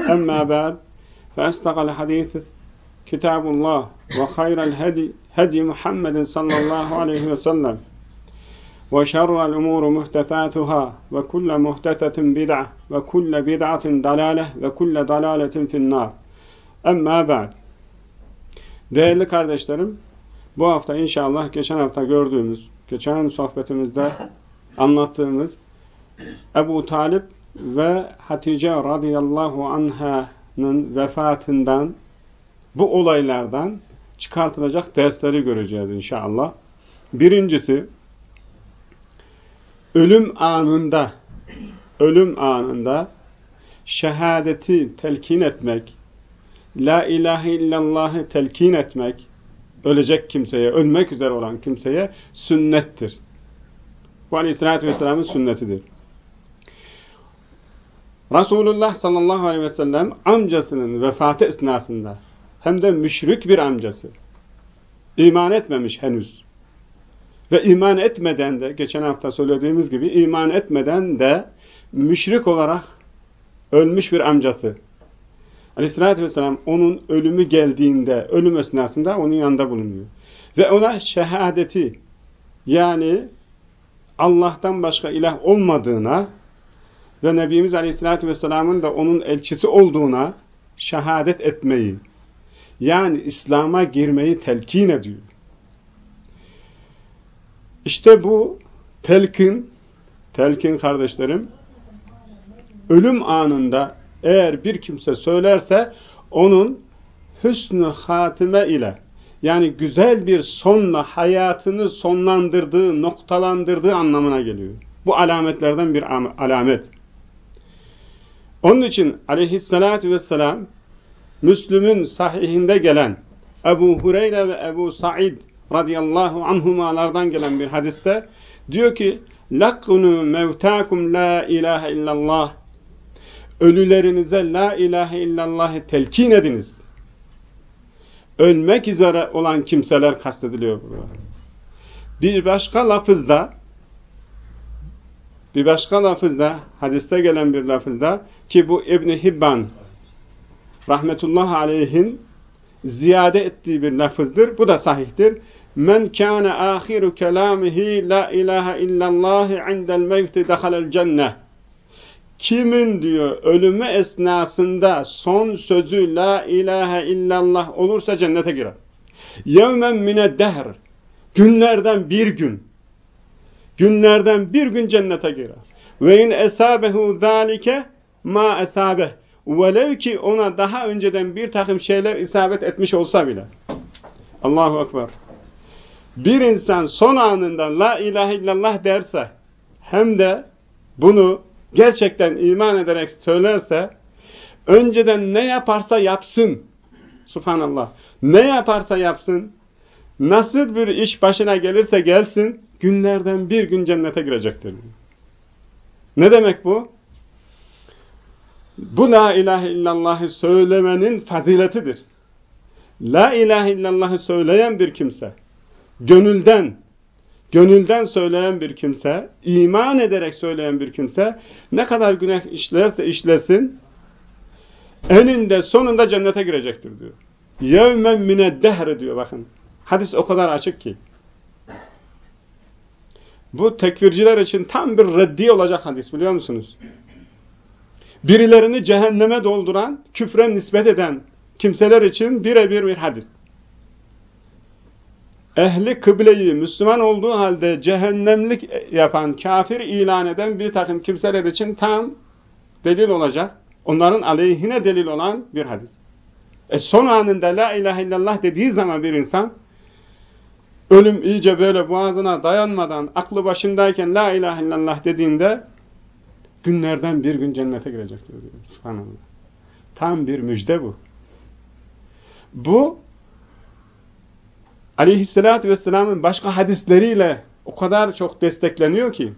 أما بعد فأستقى الحديث كتاب الله وخير الهدي هدي محمد صلى الله عليه وسلم وشر الأمور محدثاتها وكل محدثة بدعة وكل بدعة ضلالة وكل ضلالة في النار Amma ba'd. Değerli kardeşlerim, bu hafta inşallah geçen hafta gördüğümüz, geçen sohbetimizde anlattığımız Ebu Talip ve Hatice radıyallahu anha'nın vefatından, bu olaylardan çıkartılacak dersleri göreceğiz inşallah. Birincisi, ölüm anında, ölüm anında şehadeti telkin etmek, La ilahe illallah'ı telkin etmek, ölecek kimseye, ölmek üzere olan kimseye sünnettir. Bu aleyhissalatü vesselamın sünnetidir. Resulullah sallallahu aleyhi ve sellem amcasının vefatı esnasında hem de müşrik bir amcası. İman etmemiş henüz. Ve iman etmeden de geçen hafta söylediğimiz gibi iman etmeden de müşrik olarak ölmüş bir amcası. Aleyhisselatü Vesselam onun ölümü geldiğinde, ölüm esnasında onun yanında bulunuyor. Ve ona şehadeti yani Allah'tan başka ilah olmadığına ve Nebimiz Aleyhisselatü Vesselam'ın da onun elçisi olduğuna şehadet etmeyi yani İslam'a girmeyi telkin ediyor. İşte bu telkin, telkin kardeşlerim, ölüm anında eğer bir kimse söylerse onun hüsnü hatime ile yani güzel bir sonla hayatını sonlandırdığı, noktalandırdığı anlamına geliyor. Bu alametlerden bir alamet. Onun için aleyhissalatü vesselam Müslüm'ün sahihinde gelen Ebu Hureyre ve Ebu Said radıyallahu anhumalardan gelen bir hadiste diyor ki لَقْنُوا مَوْتَاكُمْ لَا ilahe illallah ölülerinize la ilahe illallah'ı telkin ediniz. Ölmek üzere olan kimseler kastediliyor burada. Bir başka lafızda bir başka lafızda hadiste gelen bir lafızda ki bu İbn Hibban rahmetullah aleyhin ziyade ettiği bir lafızdır. Bu da sahihtir. Men kana ahiru kelamihi la ilahe illallah indel mevti dehalel cenneh kimin diyor ölümü esnasında son sözü la ilahe illallah olursa cennete girer. Yevmen mine dehr günlerden bir gün günlerden bir gün cennete girer. Ve in esabehu zalike ma esabeh velev ki ona daha önceden bir takım şeyler isabet etmiş olsa bile. Allahu Ekber. Bir insan son anında la ilahe illallah derse hem de bunu gerçekten iman ederek söylerse önceden ne yaparsa yapsın subhanallah ne yaparsa yapsın nasıl bir iş başına gelirse gelsin günlerden bir gün cennete girecektir. Ne demek bu? Bu la ilahe illallah'ı söylemenin faziletidir. La ilahe illallah'ı söyleyen bir kimse gönülden gönülden söyleyen bir kimse, iman ederek söyleyen bir kimse, ne kadar günah işlerse işlesin, eninde sonunda cennete girecektir diyor. Yevmen mine dehre diyor bakın. Hadis o kadar açık ki. Bu tekfirciler için tam bir reddi olacak hadis biliyor musunuz? Birilerini cehenneme dolduran, küfre nispet eden kimseler için birebir bir hadis. Ehli kıbleyi Müslüman olduğu halde cehennemlik yapan, kafir ilan eden bir takım kimseler için tam delil olacak. Onların aleyhine delil olan bir hadis. E son anında la ilahe illallah dediği zaman bir insan ölüm iyice böyle boğazına dayanmadan aklı başındayken la ilahe illallah dediğinde günlerden bir gün cennete girecektir diyor. Subhanallah. Tam bir müjde bu. Bu aleyhissalatü vesselamın başka hadisleriyle o kadar çok destekleniyor ki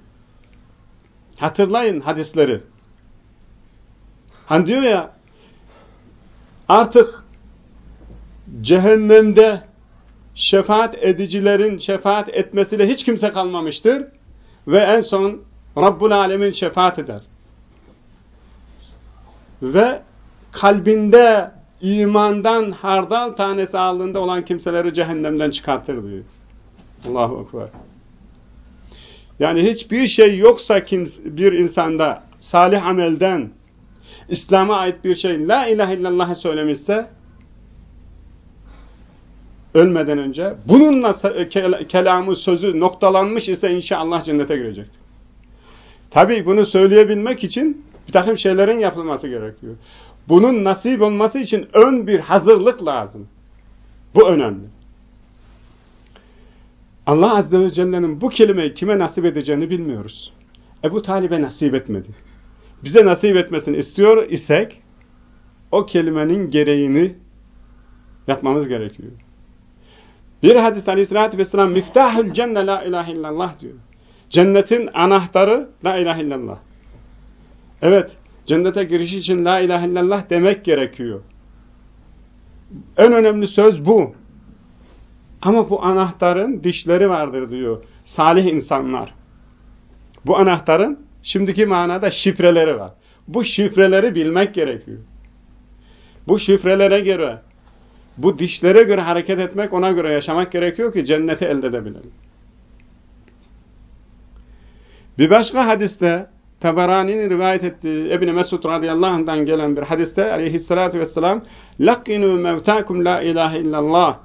hatırlayın hadisleri. Hani diyor ya artık cehennemde şefaat edicilerin şefaat etmesiyle hiç kimse kalmamıştır ve en son Rabbul Alemin şefaat eder. Ve kalbinde imandan hardal tanesi aldığında olan kimseleri cehennemden çıkartır diyor. Allahu Ekber. Yani hiçbir şey yoksa bir insanda salih amelden İslam'a ait bir şey la ilahe illallah'ı söylemişse ölmeden önce bununla kelamı sözü noktalanmış ise inşallah cennete girecektir. Tabi bunu söyleyebilmek için bir takım şeylerin yapılması gerekiyor. Bunun nasip olması için ön bir hazırlık lazım. Bu önemli. Allah Azze ve Celle'nin bu kelimeyi kime nasip edeceğini bilmiyoruz. Ebu Talib'e nasip etmedi. Bize nasip etmesini istiyor isek o kelimenin gereğini yapmamız gerekiyor. Bir hadis aleyhissalatü vesselam miftahül cenne la ilahe illallah diyor. Cennetin anahtarı la ilahe illallah. Evet, cennete giriş için la ilahe illallah demek gerekiyor. En önemli söz bu. Ama bu anahtarın dişleri vardır diyor salih insanlar. Bu anahtarın şimdiki manada şifreleri var. Bu şifreleri bilmek gerekiyor. Bu şifrelere göre, bu dişlere göre hareket etmek, ona göre yaşamak gerekiyor ki cenneti elde edebilelim. Bir başka hadiste Tabarani'nin rivayet ettiği İbn Mesud radıyallahu anh'dan gelen bir hadiste aleyhissalatu vesselam lakkinu mevtakum la ilahe illallah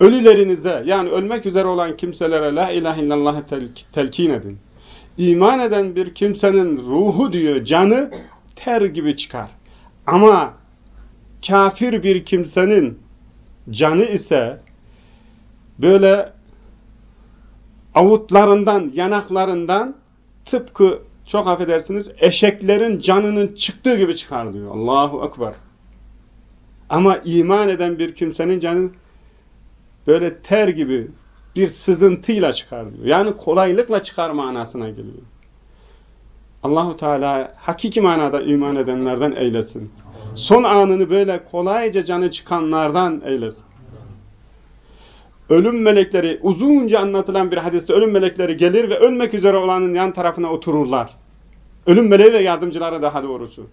ölülerinize yani ölmek üzere olan kimselere la ilahe illallah'ı tel telkin edin. İman eden bir kimsenin ruhu diyor canı ter gibi çıkar. Ama kafir bir kimsenin canı ise böyle avutlarından, yanaklarından tıpkı çok affedersiniz eşeklerin canının çıktığı gibi çıkar diyor. Allahu Ekber. Ama iman eden bir kimsenin canı böyle ter gibi bir sızıntıyla çıkar diyor. Yani kolaylıkla çıkar manasına geliyor. Allahu Teala hakiki manada iman edenlerden eylesin. Son anını böyle kolayca canı çıkanlardan eylesin ölüm melekleri uzunca anlatılan bir hadiste ölüm melekleri gelir ve ölmek üzere olanın yan tarafına otururlar. Ölüm meleği ve yardımcıları daha doğrusu.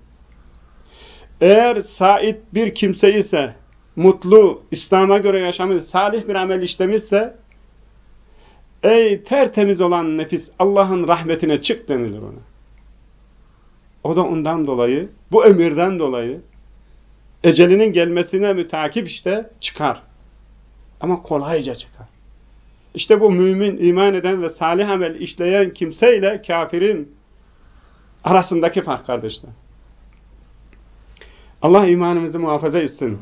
Eğer sait bir kimse ise mutlu, İslam'a göre yaşamış, salih bir amel işlemişse ey tertemiz olan nefis Allah'ın rahmetine çık denilir ona. O da ondan dolayı, bu emirden dolayı ecelinin gelmesine mütakip işte çıkar. Ama kolayca çıkar. İşte bu mümin, iman eden ve salih amel işleyen kimseyle kafirin arasındaki fark kardeşler. Allah imanımızı muhafaza etsin.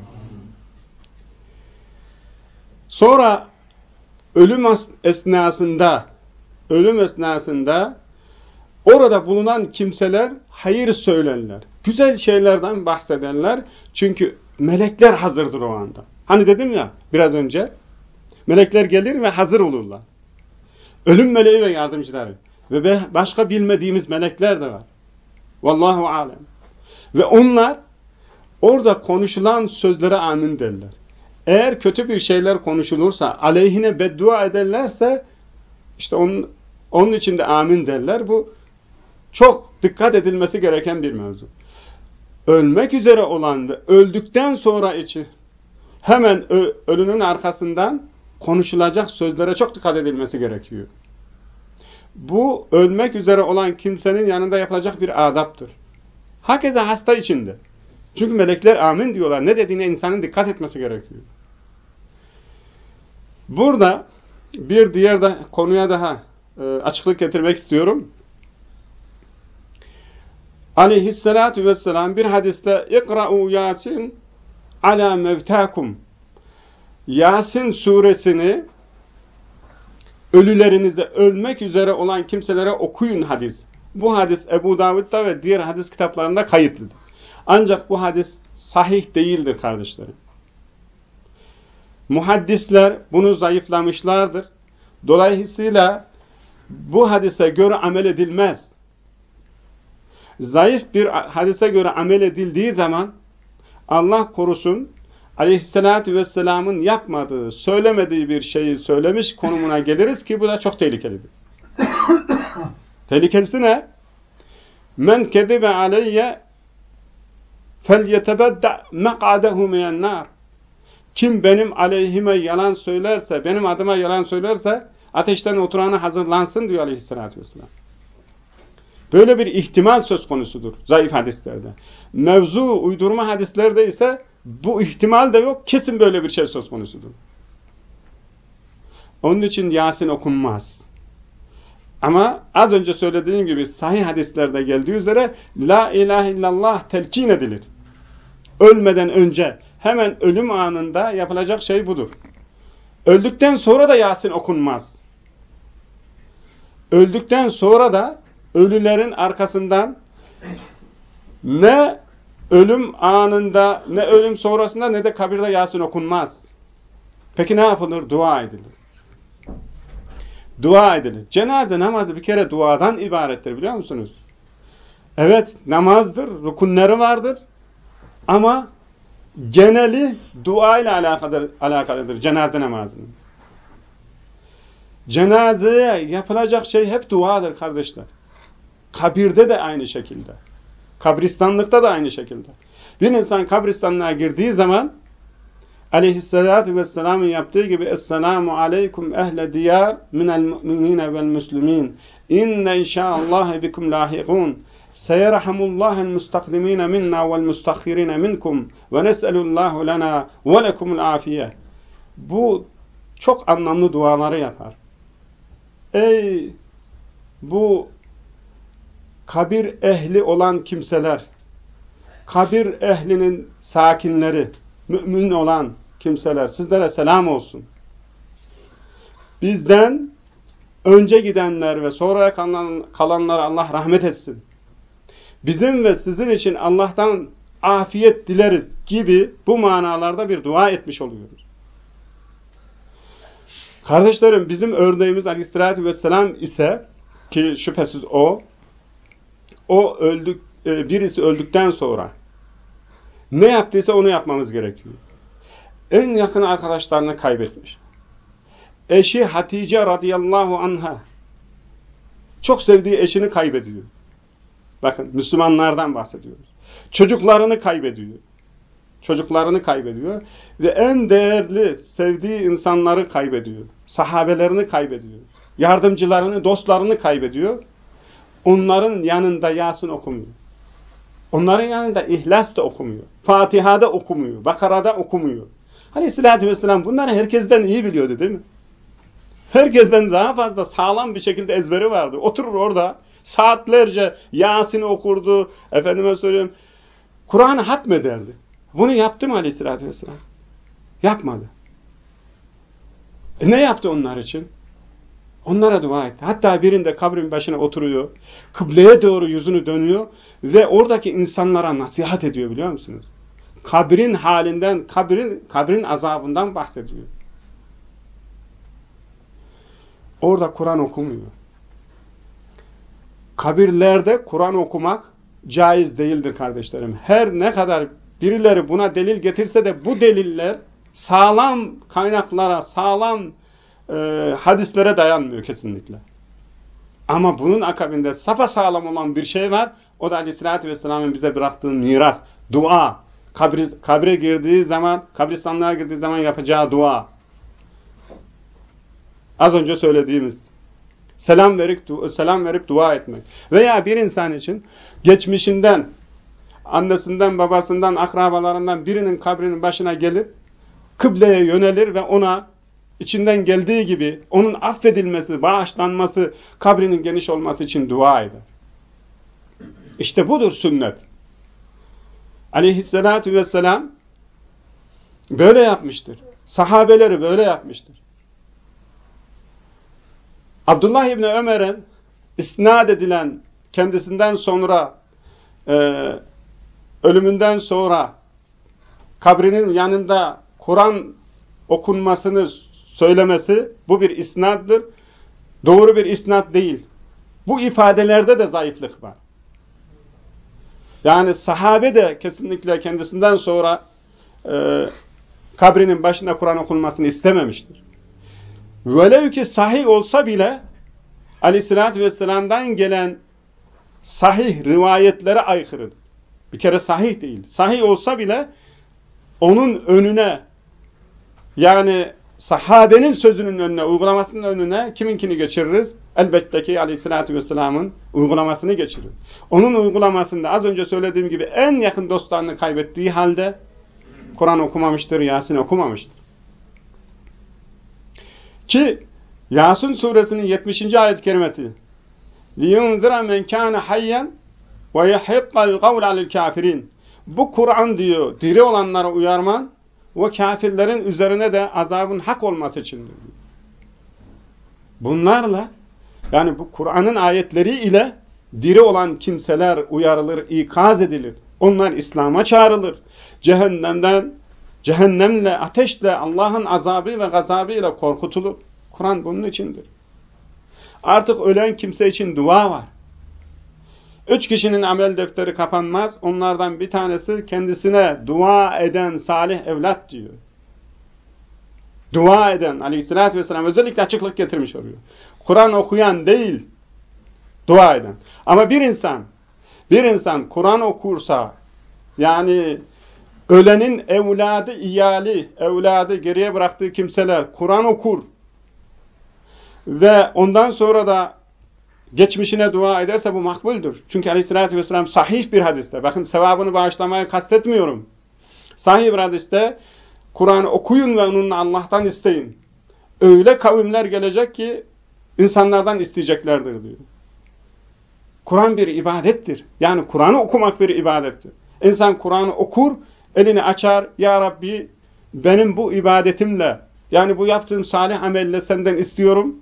Sonra ölüm esnasında ölüm esnasında orada bulunan kimseler hayır söylerler. Güzel şeylerden bahsederler. Çünkü melekler hazırdır o anda. Hani dedim ya biraz önce melekler gelir ve hazır olurlar. Ölüm meleği ve yardımcıları ve başka bilmediğimiz melekler de var. Vallahu alem. Ve onlar orada konuşulan sözlere amin derler. Eğer kötü bir şeyler konuşulursa, aleyhine beddua ederlerse işte onun, onun için de amin derler. Bu çok dikkat edilmesi gereken bir mevzu. Ölmek üzere olan ve öldükten sonra içi hemen ölünün arkasından konuşulacak sözlere çok dikkat edilmesi gerekiyor. Bu ölmek üzere olan kimsenin yanında yapılacak bir adaptır. Hakeza hasta içinde. Çünkü melekler amin diyorlar. Ne dediğine insanın dikkat etmesi gerekiyor. Burada bir diğer de konuya daha e, açıklık getirmek istiyorum. Aleyhissalatu vesselam bir hadiste İkra'u Yasin ala mevtakum Yasin suresini ölülerinize ölmek üzere olan kimselere okuyun hadis. Bu hadis Ebu Davud'da ve diğer hadis kitaplarında kayıtlıdır. Ancak bu hadis sahih değildir kardeşlerim. Muhaddisler bunu zayıflamışlardır. Dolayısıyla bu hadise göre amel edilmez zayıf bir hadise göre amel edildiği zaman Allah korusun aleyhissalatü vesselamın yapmadığı, söylemediği bir şeyi söylemiş konumuna geliriz ki bu da çok tehlikelidir. Tehlikelisi ne? Men kezibe aleyye felyetebedda meqadehu minen nar. Kim benim aleyhime yalan söylerse, benim adıma yalan söylerse ateşten oturanı hazırlansın diyor aleyhissalatü vesselam. Böyle bir ihtimal söz konusudur zayıf hadislerde. Mevzu, uydurma hadislerde ise bu ihtimal de yok. Kesin böyle bir şey söz konusudur. Onun için Yasin okunmaz. Ama az önce söylediğim gibi sahih hadislerde geldiği üzere La ilahe illallah telkin edilir. Ölmeden önce hemen ölüm anında yapılacak şey budur. Öldükten sonra da Yasin okunmaz. Öldükten sonra da ölülerin arkasından ne ölüm anında, ne ölüm sonrasında ne de kabirde Yasin okunmaz. Peki ne yapılır? Dua edilir. Dua edilir. Cenaze namazı bir kere duadan ibarettir biliyor musunuz? Evet namazdır, rukunları vardır ama geneli dua ile alakalıdır, alakalıdır cenaze namazının. Cenazeye yapılacak şey hep duadır kardeşler. Kabirde de aynı şekilde. Kabristanlıkta da aynı şekilde. Bir insan kabristanlığa girdiği zaman aleyhissalatü vesselamın yaptığı gibi Esselamu aleykum ehle diyar minel mu'minine vel muslimin inne inşaallah bikum lahikun seyerhamullahel mustakdimine minna vel mustakhirine minkum ve nes'elullahu lana ve lekumul afiye bu çok anlamlı duaları yapar. Ey bu kabir ehli olan kimseler, kabir ehlinin sakinleri, mümin olan kimseler, sizlere selam olsun. Bizden önce gidenler ve sonra kalan, kalanlara Allah rahmet etsin. Bizim ve sizin için Allah'tan afiyet dileriz gibi bu manalarda bir dua etmiş oluyoruz. Kardeşlerim bizim örneğimiz aleyhissalatü vesselam ise ki şüphesiz o o öldük, e, birisi öldükten sonra ne yaptıysa onu yapmamız gerekiyor. En yakın arkadaşlarını kaybetmiş. Eşi Hatice radıyallahu anha çok sevdiği eşini kaybediyor. Bakın Müslümanlardan bahsediyoruz. Çocuklarını kaybediyor. Çocuklarını kaybediyor ve en değerli sevdiği insanları kaybediyor. Sahabelerini kaybediyor. Yardımcılarını, dostlarını kaybediyor onların yanında Yasin okumuyor. Onların yanında İhlas da okumuyor. Fatiha'da okumuyor. Bakara'da okumuyor. Aleyhissalatü vesselam bunları herkesten iyi biliyordu değil mi? Herkesten daha fazla sağlam bir şekilde ezberi vardı. Oturur orada saatlerce Yasin okurdu. Efendime söyleyeyim. Kur'an'ı hatmederdi. Bunu yaptı mı aleyhissalatü vesselam? Yapmadı. E ne yaptı onlar için? Onlara dua etti. Hatta birinde kabrin başına oturuyor. Kıbleye doğru yüzünü dönüyor ve oradaki insanlara nasihat ediyor biliyor musunuz? Kabrin halinden, kabrin, kabrin azabından bahsediyor. Orada Kur'an okumuyor. Kabirlerde Kur'an okumak caiz değildir kardeşlerim. Her ne kadar birileri buna delil getirse de bu deliller sağlam kaynaklara, sağlam e, hadislere dayanmıyor kesinlikle. Ama bunun akabinde sapa sağlam olan bir şey var. O da Aleyhisselatü Vesselam'ın bize bıraktığı miras, dua. Kabri, kabre girdiği zaman, kabristanlığa girdiği zaman yapacağı dua. Az önce söylediğimiz. Selam verip, selam verip dua etmek. Veya bir insan için geçmişinden annesinden, babasından, akrabalarından birinin kabrinin başına gelip kıbleye yönelir ve ona içinden geldiği gibi onun affedilmesi, bağışlanması, kabrinin geniş olması için dua eder. İşte budur sünnet. Aleyhisselatü vesselam böyle yapmıştır. Sahabeleri böyle yapmıştır. Abdullah İbni Ömer'in isnat edilen kendisinden sonra e, ölümünden sonra kabrinin yanında Kur'an okunmasını söylemesi bu bir isnatdır. Doğru bir isnat değil. Bu ifadelerde de zayıflık var. Yani sahabe de kesinlikle kendisinden sonra e, kabrinin başında Kur'an okunmasını istememiştir. Velev ki sahih olsa bile aleyhissalatü vesselam'dan gelen sahih rivayetlere aykırıdır. Bir kere sahih değil. Sahih olsa bile onun önüne yani sahabenin sözünün önüne, uygulamasının önüne kiminkini geçiririz? Elbette ki aleyhissalatü vesselamın uygulamasını geçiririz. Onun uygulamasında az önce söylediğim gibi en yakın dostlarını kaybettiği halde Kur'an okumamıştır, Yasin okumamıştır. Ki Yasin suresinin 70. ayet-i kerimesi لِيُنْذِرَ مَنْ كَانَ حَيًّا وَيَحِقَّ الْقَوْلَ عَلَى الْكَافِرِينَ Bu Kur'an diyor, diri olanlara uyarman ve kafirlerin üzerine de azabın hak olması içindir. Bunlarla yani bu Kur'an'ın ayetleri ile diri olan kimseler uyarılır, ikaz edilir. Onlar İslam'a çağrılır. Cehennemden, cehennemle, ateşle, Allah'ın azabı ve gazabı ile korkutulur. Kur'an bunun içindir. Artık ölen kimse için dua var. Üç kişinin amel defteri kapanmaz. Onlardan bir tanesi kendisine dua eden salih evlat diyor. Dua eden aleyhissalatü vesselam özellikle açıklık getirmiş oluyor. Kur'an okuyan değil, dua eden. Ama bir insan, bir insan Kur'an okursa, yani ölenin evladı, iyali, evladı geriye bıraktığı kimseler Kur'an okur ve ondan sonra da geçmişine dua ederse bu makbuldür. Çünkü aleyhissalatü vesselam sahih bir hadiste, bakın sevabını bağışlamayı kastetmiyorum. Sahih bir hadiste Kur'an'ı okuyun ve onunla Allah'tan isteyin. Öyle kavimler gelecek ki insanlardan isteyeceklerdir diyor. Kur'an bir ibadettir. Yani Kur'an'ı okumak bir ibadettir. İnsan Kur'an'ı okur, elini açar, Ya Rabbi benim bu ibadetimle, yani bu yaptığım salih amelle senden istiyorum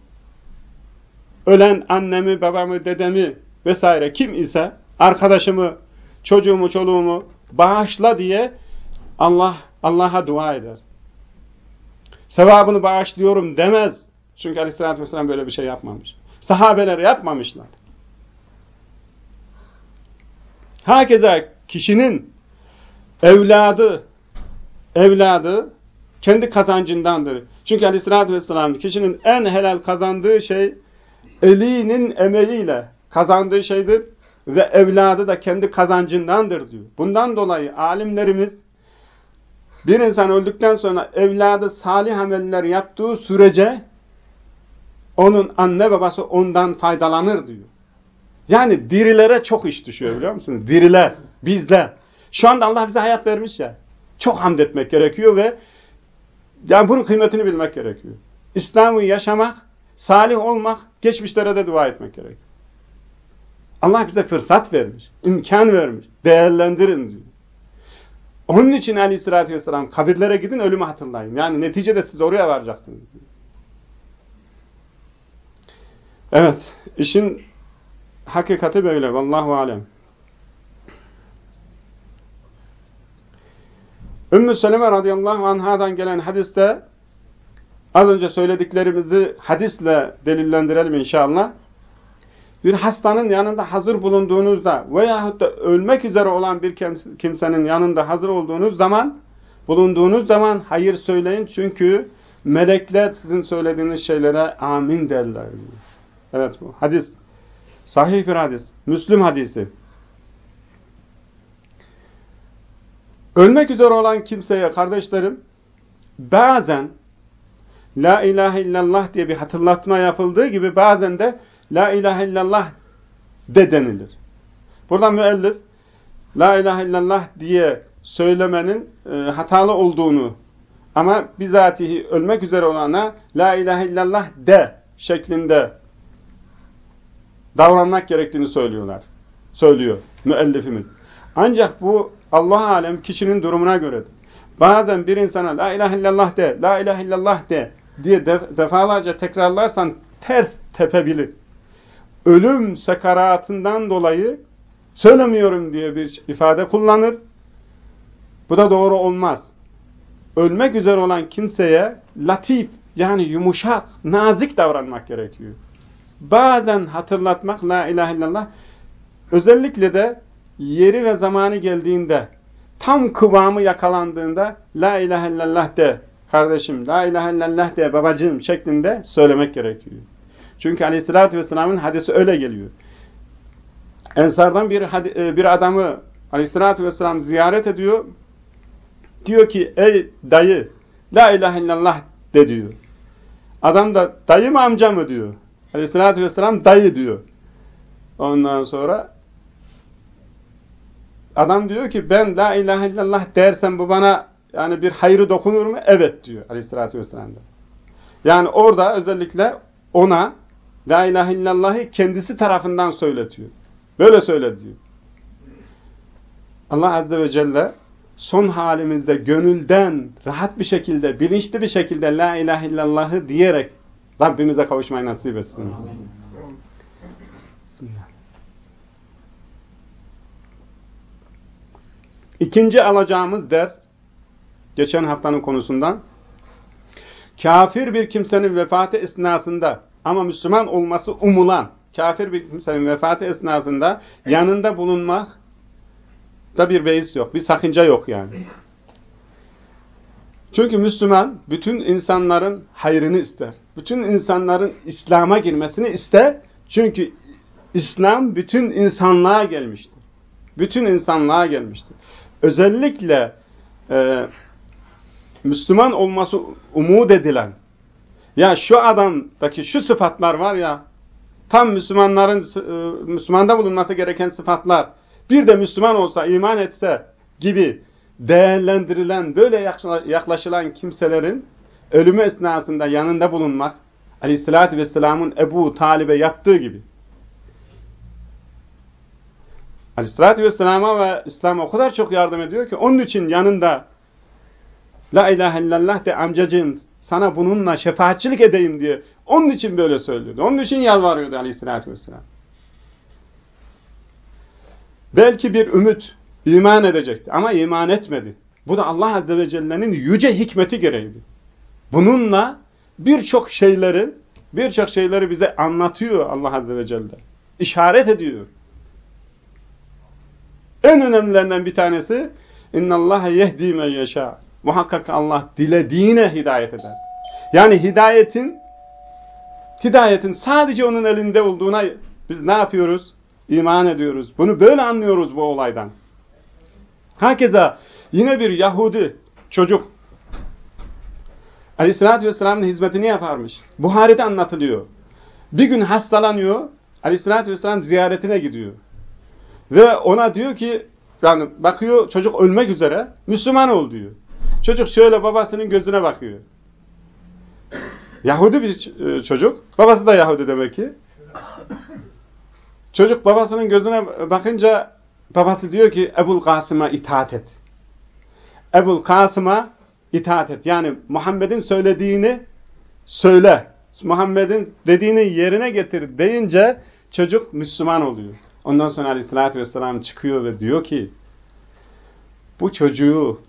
ölen annemi, babamı, dedemi vesaire kim ise arkadaşımı, çocuğumu, çoluğumu bağışla diye Allah Allah'a dua eder. Sevabını bağışlıyorum demez. Çünkü aleyhissalatü vesselam böyle bir şey yapmamış. Sahabeler yapmamışlar. Herkese kişinin evladı evladı kendi kazancındandır. Çünkü aleyhissalatü vesselam kişinin en helal kazandığı şey elinin emeliyle kazandığı şeydir ve evladı da kendi kazancındandır diyor. Bundan dolayı alimlerimiz bir insan öldükten sonra evladı salih ameller yaptığı sürece onun anne babası ondan faydalanır diyor. Yani dirilere çok iş düşüyor biliyor musunuz? Diriler, bizler. Şu anda Allah bize hayat vermiş ya. Çok hamd etmek gerekiyor ve yani bunun kıymetini bilmek gerekiyor. İslam'ı yaşamak salih olmak, geçmişlere de dua etmek gerek. Allah bize fırsat vermiş, imkan vermiş. Değerlendirin diyor. Onun için aleyhissalatü vesselam kabirlere gidin ölümü hatırlayın. Yani neticede siz oraya varacaksınız diyor. Evet, işin hakikati böyle. Vallahu alem. Ümmü Seleme radıyallahu anhadan gelen hadiste Az önce söylediklerimizi hadisle delillendirelim inşallah. Bir hastanın yanında hazır bulunduğunuzda veyahut da ölmek üzere olan bir kimsenin yanında hazır olduğunuz zaman, bulunduğunuz zaman hayır söyleyin. Çünkü melekler sizin söylediğiniz şeylere amin derler. Evet bu hadis. Sahih bir hadis. Müslüm hadisi. Ölmek üzere olan kimseye kardeşlerim bazen La ilahe illallah diye bir hatırlatma yapıldığı gibi bazen de La ilahe illallah de denilir. Burada müellif La ilahe illallah diye söylemenin e, hatalı olduğunu ama bizatihi ölmek üzere olana La ilahe illallah de şeklinde davranmak gerektiğini söylüyorlar. Söylüyor müellifimiz. Ancak bu Allah alem kişinin durumuna göredir. Bazen bir insana la ilahe illallah de, la ilahe illallah de diye defalarca tekrarlarsan ters tepebilir. Ölüm sekaratından dolayı söylemiyorum diye bir ifade kullanır. Bu da doğru olmaz. Ölmek üzere olan kimseye latif yani yumuşak, nazik davranmak gerekiyor. Bazen hatırlatmak la ilahe illallah özellikle de yeri ve zamanı geldiğinde tam kıvamı yakalandığında la ilahe illallah de kardeşim, la ilahe illallah de babacığım şeklinde söylemek gerekiyor. Çünkü aleyhissalatü vesselamın hadisi öyle geliyor. Ensardan bir, e, bir adamı aleyhissalatü vesselam ziyaret ediyor. Diyor ki ey dayı la ilahe illallah de diyor. Adam da dayı mı amca mı diyor. Aleyhissalatü vesselam dayı diyor. Ondan sonra adam diyor ki ben la ilahe illallah dersem bu bana yani bir hayrı dokunur mu? Evet diyor aleyhissalatü vesselam. Yani orada özellikle ona la ilahe illallah'ı kendisi tarafından söyletiyor. Böyle söyle diyor. Allah Azze ve Celle son halimizde gönülden rahat bir şekilde, bilinçli bir şekilde la ilahe illallah'ı diyerek Rabbimize kavuşmayı nasip etsin. Bismillah. İkinci alacağımız ders, geçen haftanın konusundan, kafir bir kimsenin vefatı esnasında ama Müslüman olması umulan, kafir bir kimsenin vefatı esnasında yanında bulunmak da bir beis yok, bir sakınca yok yani. Çünkü Müslüman bütün insanların hayrını ister. Bütün insanların İslam'a girmesini ister. Çünkü İslam bütün insanlığa gelmiştir. Bütün insanlığa gelmiştir. Özellikle e, Müslüman olması umut edilen ya şu adamdaki şu sıfatlar var ya tam Müslümanların e, Müslümanda bulunması gereken sıfatlar bir de Müslüman olsa iman etse gibi değerlendirilen, böyle yaklaşılan kimselerin ölümü esnasında yanında bulunmak, aleyhissalatü vesselamın Ebu Talib'e yaptığı gibi. Aleyhissalatü vesselama ve İslam'a o kadar çok yardım ediyor ki, onun için yanında La ilahe illallah de amcacığım sana bununla şefaatçilik edeyim diye. Onun için böyle söylüyordu. Onun için yalvarıyordu aleyhissalatü vesselam. Belki bir ümit, iman edecekti. Ama iman etmedi. Bu da Allah Azze ve Celle'nin yüce hikmeti gereğiydi. Bununla birçok şeylerin, birçok şeyleri bize anlatıyor Allah Azze ve Celle. İşaret ediyor. En önemlilerinden bir tanesi اِنَّ اللّٰهَ يَهْد۪ي مَنْ يَشَاءُ Muhakkak Allah dilediğine hidayet eder. Yani hidayetin hidayetin sadece onun elinde olduğuna biz ne yapıyoruz? İman ediyoruz. Bunu böyle anlıyoruz bu olaydan. Hakeza yine bir Yahudi çocuk Aleyhisselatü Vesselam'ın hizmetini yaparmış. Buhari'de anlatılıyor. Bir gün hastalanıyor. Aleyhisselatü Vesselam ziyaretine gidiyor. Ve ona diyor ki yani bakıyor çocuk ölmek üzere Müslüman ol diyor. Çocuk şöyle babasının gözüne bakıyor. Yahudi bir e, çocuk. Babası da Yahudi demek ki. Çocuk babasının gözüne bakınca babası diyor ki Ebul Kasım'a itaat et. Ebul Kasım'a itaat et. Yani Muhammed'in söylediğini söyle. Muhammed'in dediğini yerine getir deyince çocuk Müslüman oluyor. Ondan sonra aleyhissalatü vesselam çıkıyor ve diyor ki bu çocuğu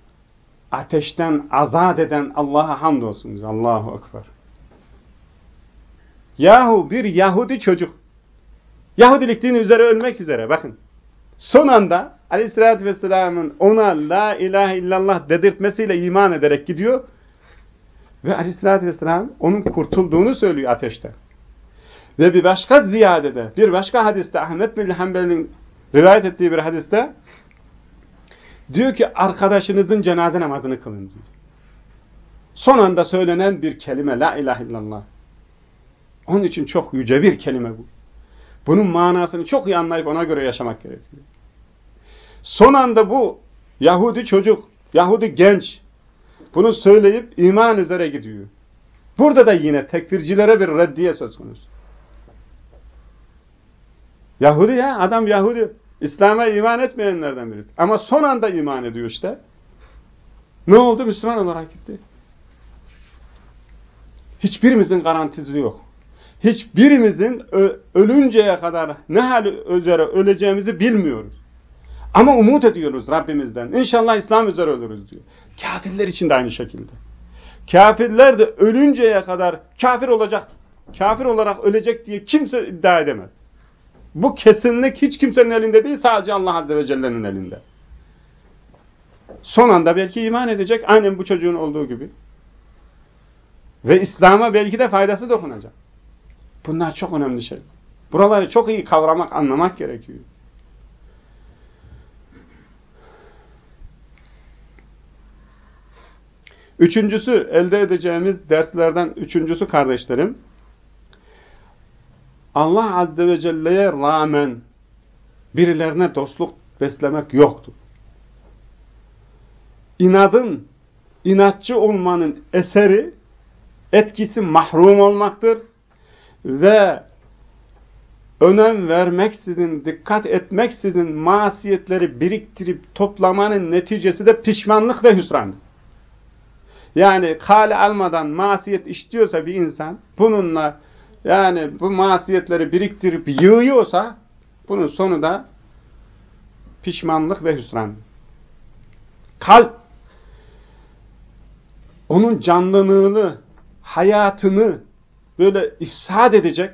ateşten azat eden Allah'a hamdolsun. Allahu Ekber. Yahu bir Yahudi çocuk Yahudilik dini üzere ölmek üzere bakın. Son anda aleyhissalatü vesselamın ona la ilahe illallah dedirtmesiyle iman ederek gidiyor. Ve aleyhissalatü vesselam onun kurtulduğunu söylüyor ateşten. Ve bir başka ziyadede, bir başka hadiste Ahmet bin Hanbel'in rivayet ettiği bir hadiste diyor ki arkadaşınızın cenaze namazını kılın diyor. Son anda söylenen bir kelime la ilahe illallah. Onun için çok yüce bir kelime bu. Bunun manasını çok iyi anlayıp ona göre yaşamak gerekiyor. Son anda bu Yahudi çocuk, Yahudi genç bunu söyleyip iman üzere gidiyor. Burada da yine tekfircilere bir reddiye söz konusu. Yahudi ya, adam Yahudi. İslam'a iman etmeyenlerden birisi. Ama son anda iman ediyor işte. Ne oldu? Müslüman olarak gitti. Hiçbirimizin garantisi yok. Hiçbirimizin ölünceye kadar ne hal üzere öleceğimizi bilmiyoruz. Ama umut ediyoruz Rabbimizden. İnşallah İslam üzere ölürüz diyor. Kafirler için de aynı şekilde. Kafirler de ölünceye kadar kafir olacak, kafir olarak ölecek diye kimse iddia edemez. Bu kesinlik hiç kimsenin elinde değil, sadece Allah Azze ve Celle'nin elinde. Son anda belki iman edecek, aynen bu çocuğun olduğu gibi. Ve İslam'a belki de faydası dokunacak. Bunlar çok önemli şey. Buraları çok iyi kavramak, anlamak gerekiyor. Üçüncüsü, elde edeceğimiz derslerden üçüncüsü kardeşlerim, Allah Azze ve Celle'ye rağmen birilerine dostluk beslemek yoktur. İnadın, inatçı olmanın eseri, etkisi mahrum olmaktır ve önem vermeksizin, dikkat etmeksizin masiyetleri biriktirip toplamanın neticesi de pişmanlık ve hüsrandır. Yani kale almadan masiyet işliyorsa bir insan bununla yani bu masiyetleri biriktirip yığıyorsa bunun sonu da pişmanlık ve hüsran. Kalp onun canlılığını, hayatını böyle ifsad edecek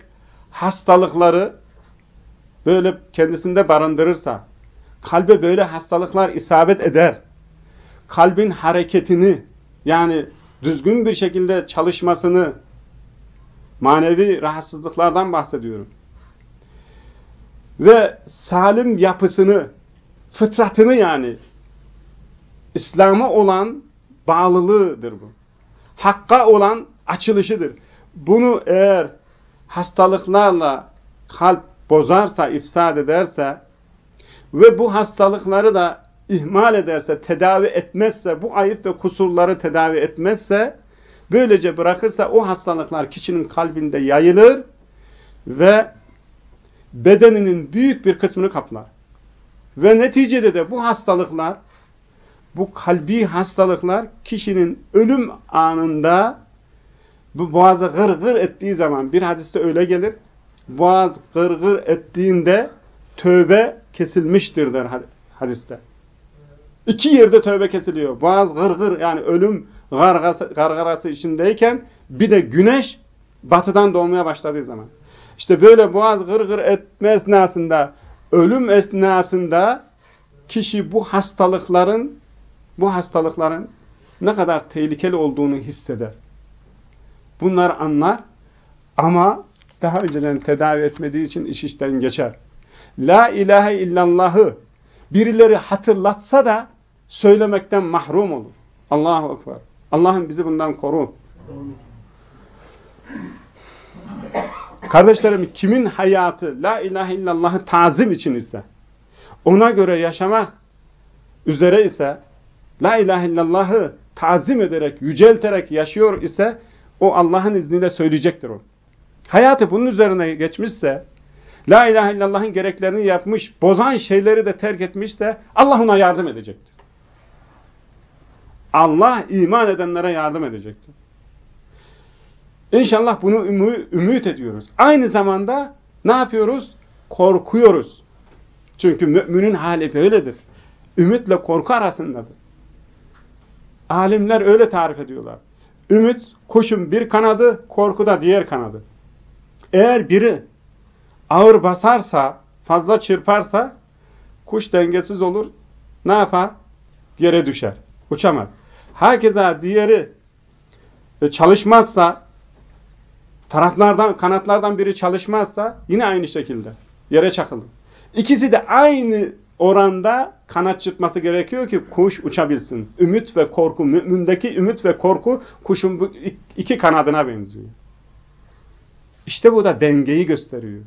hastalıkları böyle kendisinde barındırırsa, kalbe böyle hastalıklar isabet eder, kalbin hareketini yani düzgün bir şekilde çalışmasını manevi rahatsızlıklardan bahsediyorum. Ve salim yapısını, fıtratını yani İslam'a olan bağlılığıdır bu. Hakka olan açılışıdır. Bunu eğer hastalıklarla kalp bozarsa, ifsad ederse ve bu hastalıkları da ihmal ederse, tedavi etmezse, bu ayıp ve kusurları tedavi etmezse Böylece bırakırsa o hastalıklar kişinin kalbinde yayılır ve bedeninin büyük bir kısmını kaplar. Ve neticede de bu hastalıklar, bu kalbi hastalıklar kişinin ölüm anında bu boğazı gır gır ettiği zaman bir hadiste öyle gelir. Boğaz gır gır ettiğinde tövbe kesilmiştir der hadiste. İki yerde tövbe kesiliyor. Boğaz gır gır yani ölüm gargası, gargarası içindeyken bir de güneş batıdan doğmaya başladığı zaman. İşte böyle boğaz gır gır etme esnasında, ölüm esnasında kişi bu hastalıkların bu hastalıkların ne kadar tehlikeli olduğunu hisseder. Bunlar anlar ama daha önceden tedavi etmediği için iş işten geçer. La ilahe illallahı birileri hatırlatsa da söylemekten mahrum olur. Allahu Ekber. Allah'ım bizi bundan koru. Kardeşlerim kimin hayatı la ilahe illallah'ı tazim için ise ona göre yaşamak üzere ise la ilahe illallah'ı tazim ederek, yücelterek yaşıyor ise o Allah'ın izniyle söyleyecektir o. Hayatı bunun üzerine geçmişse la ilahe illallah'ın gereklerini yapmış, bozan şeyleri de terk etmişse Allah ona yardım edecektir. Allah iman edenlere yardım edecektir. İnşallah bunu ümit ediyoruz. Aynı zamanda ne yapıyoruz? Korkuyoruz. Çünkü müminin hali böyledir. Ümitle korku arasındadır. Alimler öyle tarif ediyorlar. Ümit kuşun bir kanadı, korku da diğer kanadı. Eğer biri ağır basarsa, fazla çırparsa kuş dengesiz olur. Ne yapar? Yere düşer. Uçamaz. Herkese diğeri e, çalışmazsa, taraflardan, kanatlardan biri çalışmazsa yine aynı şekilde yere çakılır. İkisi de aynı oranda kanat çırpması gerekiyor ki kuş uçabilsin. Ümit ve korku, mümindeki ümit ve korku kuşun bu iki kanadına benziyor. İşte bu da dengeyi gösteriyor.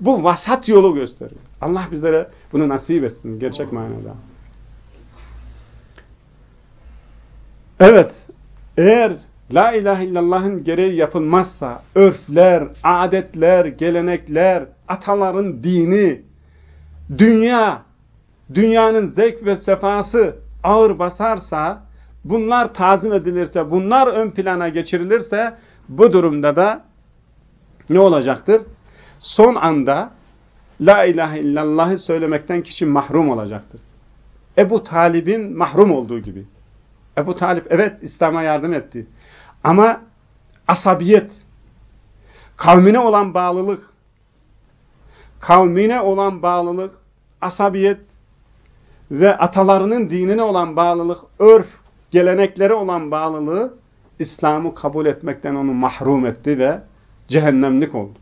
Bu vasat yolu gösteriyor. Allah bizlere bunu nasip etsin gerçek manada. Evet, eğer La ilahe illallah'ın gereği yapılmazsa, örfler, adetler, gelenekler, ataların dini, dünya, dünyanın zevk ve sefası ağır basarsa, bunlar tazim edilirse, bunlar ön plana geçirilirse, bu durumda da ne olacaktır? Son anda La ilahe illallah'ı söylemekten kişi mahrum olacaktır. Ebu Talib'in mahrum olduğu gibi. Ebu Talip evet İslam'a yardım etti. Ama asabiyet, kavmine olan bağlılık, kavmine olan bağlılık, asabiyet ve atalarının dinine olan bağlılık, örf, geleneklere olan bağlılığı İslam'ı kabul etmekten onu mahrum etti ve cehennemlik oldu.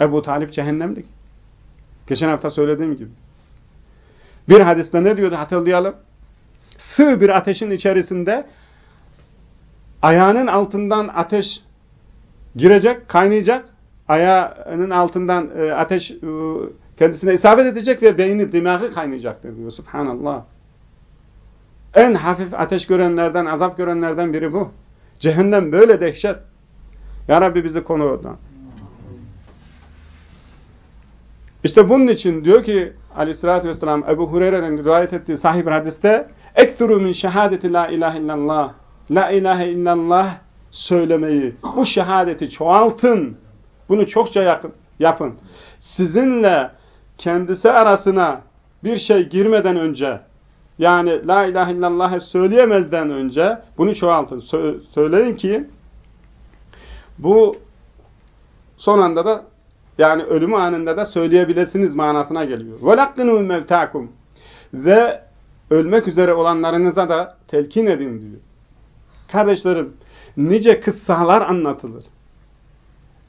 Ebu Talip cehennemlik. Geçen hafta söylediğim gibi. Bir hadiste ne diyordu hatırlayalım. Sığ bir ateşin içerisinde ayağının altından ateş girecek, kaynayacak. Ayağının altından e, ateş e, kendisine isabet edecek ve beyni, dimağı kaynayacaktır diyor. Subhanallah. En hafif ateş görenlerden, azap görenlerden biri bu. Cehennem böyle dehşet. Ya Rabbi bizi konu oradan. İşte bunun için diyor ki aleyhissalatü vesselam Ebu Hureyre'nin rivayet ettiği sahih hadiste اَكْثُرُوا مِنْ شَهَادَةِ la ilahe illallah La ilahe illallah söylemeyi, bu şehadeti çoğaltın. Bunu çokça yakın, yapın. Sizinle kendisi arasına bir şey girmeden önce, yani la ilahe illallah söyleyemezden önce bunu çoğaltın. Sö söyleyin ki bu son anda da yani ölümü anında da söyleyebilirsiniz manasına geliyor. وَلَقِّنُوا مَوْتَاكُمْ Ve ölmek üzere olanlarınıza da telkin edin diyor. Kardeşlerim, nice kıssalar anlatılır.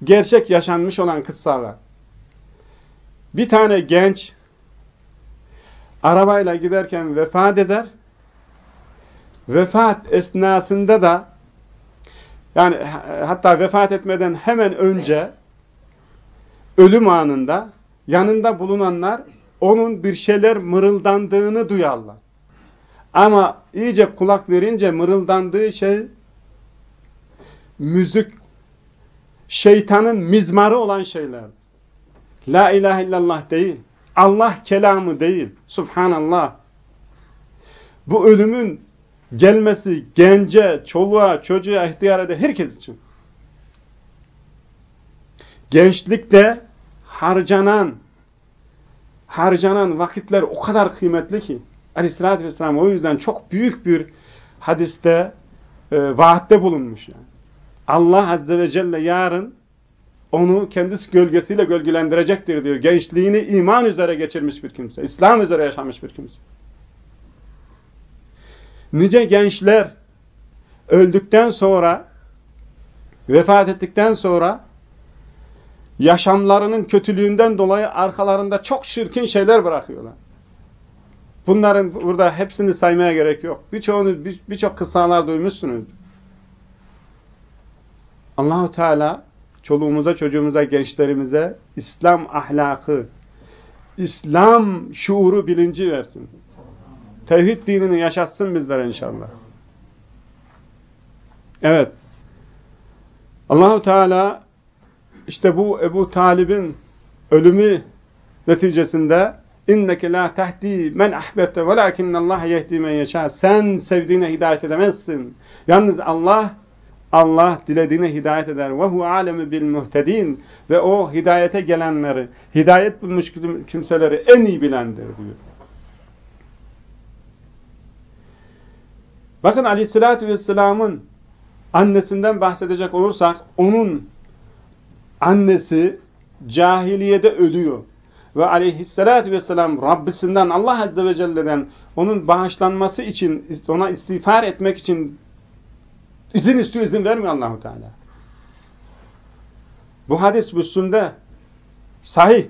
Gerçek yaşanmış olan kıssalar. Bir tane genç arabayla giderken vefat eder. Vefat esnasında da yani hatta vefat etmeden hemen önce ölüm anında yanında bulunanlar onun bir şeyler mırıldandığını duyarlar. Ama iyice kulak verince mırıldandığı şey müzik, şeytanın mizmarı olan şeyler. La ilahe illallah değil. Allah kelamı değil. Subhanallah. Bu ölümün gelmesi gence, çoluğa, çocuğa, ihtiyara da herkes için. Gençlikte harcanan harcanan vakitler o kadar kıymetli ki Aleyhisselatü Vesselam o yüzden çok büyük bir hadiste e, vaatte bulunmuş. Yani. Allah Azze ve Celle yarın onu kendisi gölgesiyle gölgelendirecektir diyor. Gençliğini iman üzere geçirmiş bir kimse. İslam üzere yaşamış bir kimse. Nice gençler öldükten sonra vefat ettikten sonra yaşamlarının kötülüğünden dolayı arkalarında çok şirkin şeyler bırakıyorlar. Bunların burada hepsini saymaya gerek yok. Birçoğunu birçok bir kıssalar duymuşsunuz. Allahu Teala çoluğumuza, çocuğumuza, gençlerimize İslam ahlakı, İslam şuuru bilinci versin. Tevhid dinini yaşatsın bizlere inşallah. Evet. Allahu Teala işte bu Ebu Talib'in ölümü neticesinde İnneke la tahdi men ahbette velakinnallaha yehdi men yeşâ. Sen sevdiğine hidayet edemezsin. Yalnız Allah Allah dilediğine hidayet eder. Ve hu alemi bil muhtedin. Ve o hidayete gelenleri, hidayet bulmuş kimseleri en iyi bilendir diyor. Bakın aleyhissalatü vesselamın annesinden bahsedecek olursak, onun annesi cahiliyede ölüyor ve aleyhissalatü vesselam Rabbisinden Allah Azze ve Celle'den onun bağışlanması için ona istiğfar etmek için izin istiyor, izin vermiyor Allahu Teala. Bu hadis Müslüm'de sahih.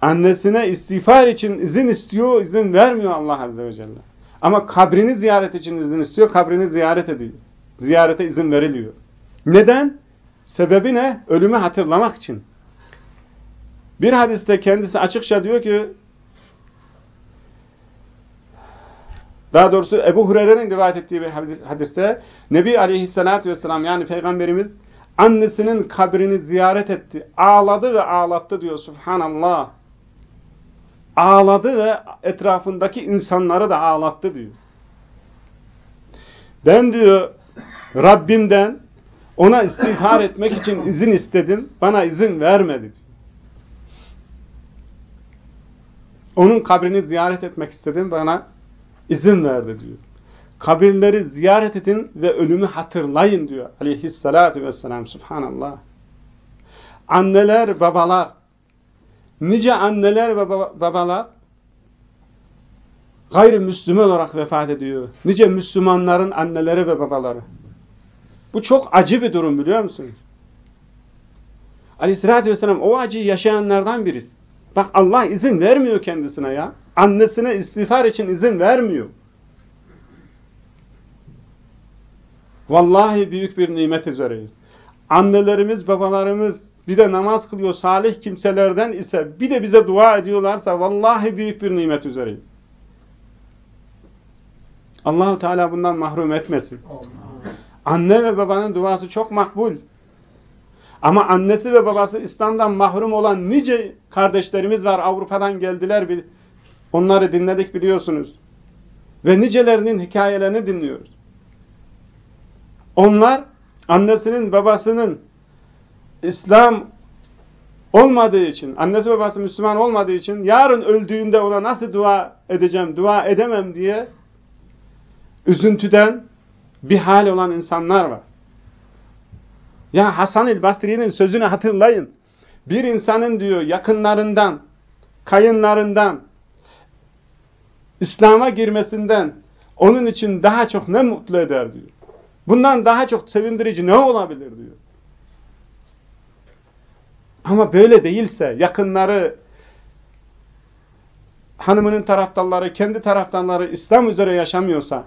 Annesine istiğfar için izin istiyor, izin vermiyor Allah Azze ve Celle. Ama kabrini ziyaret için izin istiyor, kabrini ziyaret ediyor. Ziyarete izin veriliyor. Neden? Sebebi ne? Ölümü hatırlamak için. Bir hadiste kendisi açıkça diyor ki daha doğrusu Ebu Hureyre'nin rivayet ettiği bir hadiste Nebi Aleyhisselatü Vesselam yani Peygamberimiz annesinin kabrini ziyaret etti. Ağladı ve ağlattı diyor Subhanallah. Ağladı ve etrafındaki insanları da ağlattı diyor. Ben diyor Rabbimden ona istiğfar etmek için izin istedim. Bana izin vermedi diyor. Onun kabrini ziyaret etmek istedim. Bana izin verdi diyor. Kabirleri ziyaret edin ve ölümü hatırlayın diyor. Aleyhissalatu vesselam. Subhanallah. Anneler, babalar. Nice anneler ve babalar gayrimüslim olarak vefat ediyor. Nice Müslümanların anneleri ve babaları. Bu çok acı bir durum biliyor musunuz? Aleyhissalatü vesselam o acıyı yaşayanlardan birisi. Bak Allah izin vermiyor kendisine ya. Annesine istiğfar için izin vermiyor. Vallahi büyük bir nimet üzereyiz. Annelerimiz, babalarımız bir de namaz kılıyor salih kimselerden ise bir de bize dua ediyorlarsa vallahi büyük bir nimet üzereyiz. Allahu Teala bundan mahrum etmesin. Anne ve babanın duası çok makbul. Ama annesi ve babası İslam'dan mahrum olan nice kardeşlerimiz var. Avrupa'dan geldiler. Onları dinledik biliyorsunuz. Ve nicelerinin hikayelerini dinliyoruz. Onlar annesinin babasının İslam olmadığı için, annesi babası Müslüman olmadığı için yarın öldüğünde ona nasıl dua edeceğim, dua edemem diye üzüntüden bir hal olan insanlar var. Ya Hasan el Basri'nin sözünü hatırlayın. Bir insanın diyor yakınlarından, kayınlarından, İslam'a girmesinden onun için daha çok ne mutlu eder diyor. Bundan daha çok sevindirici ne olabilir diyor. Ama böyle değilse yakınları, hanımının taraftarları, kendi taraftarları İslam üzere yaşamıyorsa,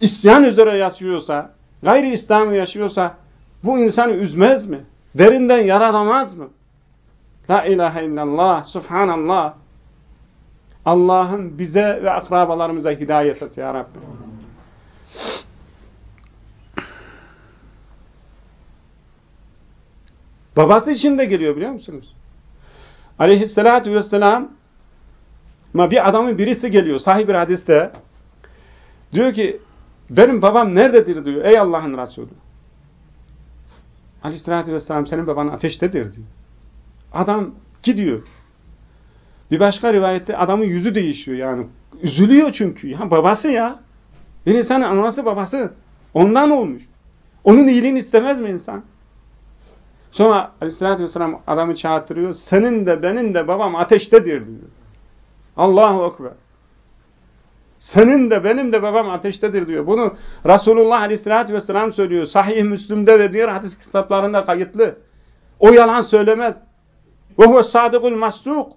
isyan üzere yaşıyorsa, gayri İslam'ı yaşıyorsa bu insanı üzmez mi? Derinden yaralamaz mı? La ilahe illallah, subhanallah. Allah'ın bize ve akrabalarımıza hidayet et ya Rabbi. Babası için de geliyor biliyor musunuz? Aleyhissalatü vesselam bir adamın birisi geliyor sahih bir hadiste diyor ki benim babam nerededir diyor ey Allah'ın Resulü. Aleyhissalatü vesselam senin baban ateştedir diyor. Adam gidiyor. Bir başka rivayette adamın yüzü değişiyor yani. Üzülüyor çünkü. Ya babası ya. Bir insanın anası babası. Ondan olmuş. Onun iyiliğini istemez mi insan? Sonra aleyhissalatü vesselam adamı çağırtırıyor. Senin de benim de babam ateştedir diyor. Allahu Ekber. Senin de benim de babam ateştedir diyor. Bunu Resulullah Aleyhisselatü Vesselam söylüyor. Sahih Müslüm'de ve diğer hadis kitaplarında kayıtlı. O yalan söylemez. Ve huve sadıkul masduk.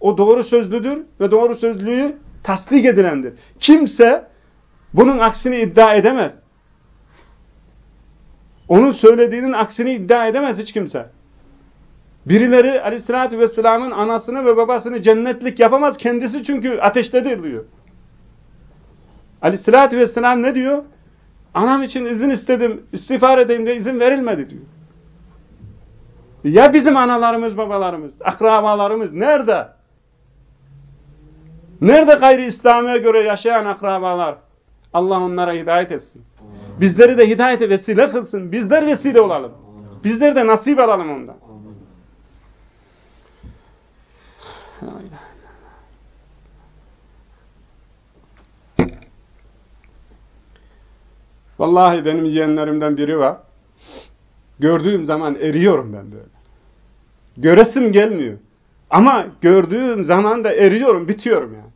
O doğru sözlüdür ve doğru sözlüğü tasdik edilendir. Kimse bunun aksini iddia edemez. Onun söylediğinin aksini iddia edemez hiç kimse. Birileri Aleyhisselatü Vesselam'ın anasını ve babasını cennetlik yapamaz. Kendisi çünkü ateştedir diyor. Aleyhissalatü vesselam ne diyor? Anam için izin istedim, istiğfar edeyim de izin verilmedi diyor. Ya bizim analarımız, babalarımız, akrabalarımız nerede? Nerede gayri İslamiye göre yaşayan akrabalar? Allah onlara hidayet etsin. Bizleri de hidayete vesile kılsın. Bizler vesile olalım. Bizler de nasip alalım ondan. Aynen. Vallahi benim yeğenlerimden biri var. Gördüğüm zaman eriyorum ben böyle. Göresim gelmiyor. Ama gördüğüm zaman da eriyorum, bitiyorum yani.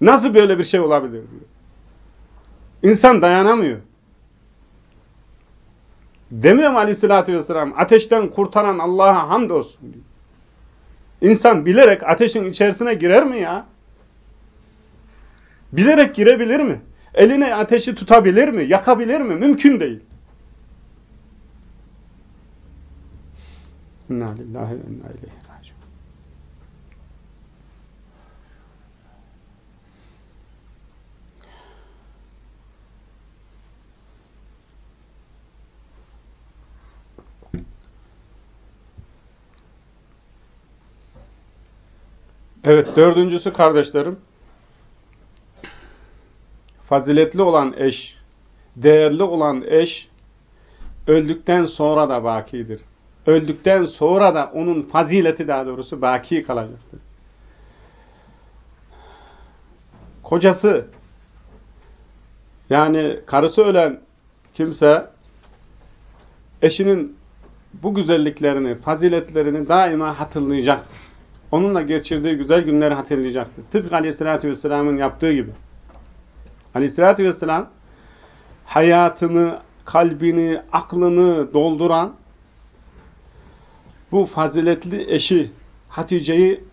Nasıl böyle bir şey olabilir diyor. İnsan dayanamıyor. Demiyor mu aleyhissalatü vesselam? Ateşten kurtaran Allah'a hamdolsun diyor. İnsan bilerek ateşin içerisine girer mi ya? Bilerek girebilir mi? Eline ateşi tutabilir mi? Yakabilir mi? Mümkün değil. İnna lillahi ve inna ileyhi. Evet, dördüncüsü kardeşlerim. Faziletli olan eş, değerli olan eş, öldükten sonra da bakidir. Öldükten sonra da onun fazileti daha doğrusu baki kalacaktır. Kocası, yani karısı ölen kimse, eşinin bu güzelliklerini, faziletlerini daima hatırlayacaktır onunla geçirdiği güzel günleri hatırlayacaktır. Tıpkı Aleyhisselatü Vesselam'ın yaptığı gibi. Aleyhisselatü Vesselam hayatını, kalbini, aklını dolduran bu faziletli eşi Hatice'yi